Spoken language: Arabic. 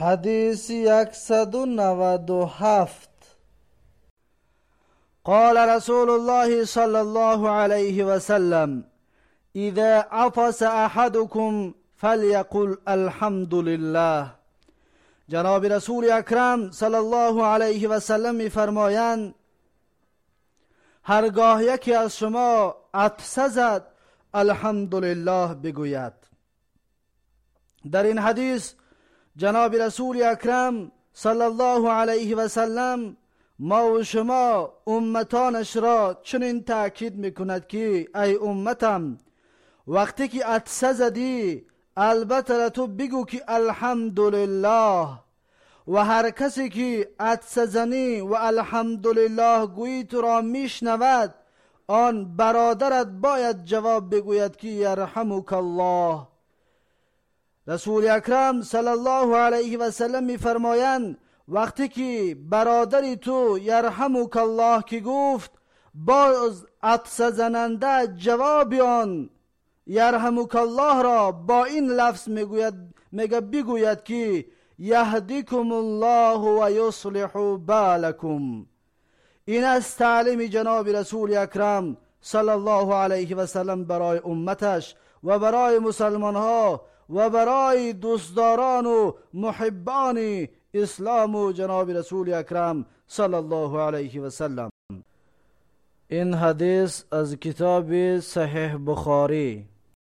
حدیث یکصد نود هفت قال رسول الله صلى الله عليه وسلم إذا عطس أحدكم فليقل الحمد لله. جناب رسول اکرم صلی الله علیه و سلم میفرمایند هرگاه یکی از شما عطسه زد الحمدلله بگوید. در این حدیث جناب رسول اکرم صلی الله علیه و سلم ما و شما امتانش را چنین تاکید می‌کند که ای امتم وقتی که عطسه زدی البته تو بگو که الحمدلله. و هر کسی که عطسه زنی و الحمدلله گویی تو را میشنود آن برادرت باید جواب بگوید که یرحمک الله. расули акрам салаллоҳу алайҳи васалам мефармоянд вақте ки бародари ту ярҳамукаллоҳ ки гуфт боз атсазананда ҷавоби он ярҳамукаллоҳро бо ин лафз мегӯяд мега бигӯяд ки яҳдикумуллоҳу ва юслиҳу балакум ин аз таълими ҷаноби расули акрам салаллоҳу алайҳи васалам барои умматаш ва барои мусалмонҳо و برای دوستداران و محبان اسلام و جناب رسول اکرم صلی الله علیه و سلم. این حدیث از کتاب صحیح بخاری.